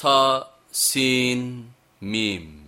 تا سين ميم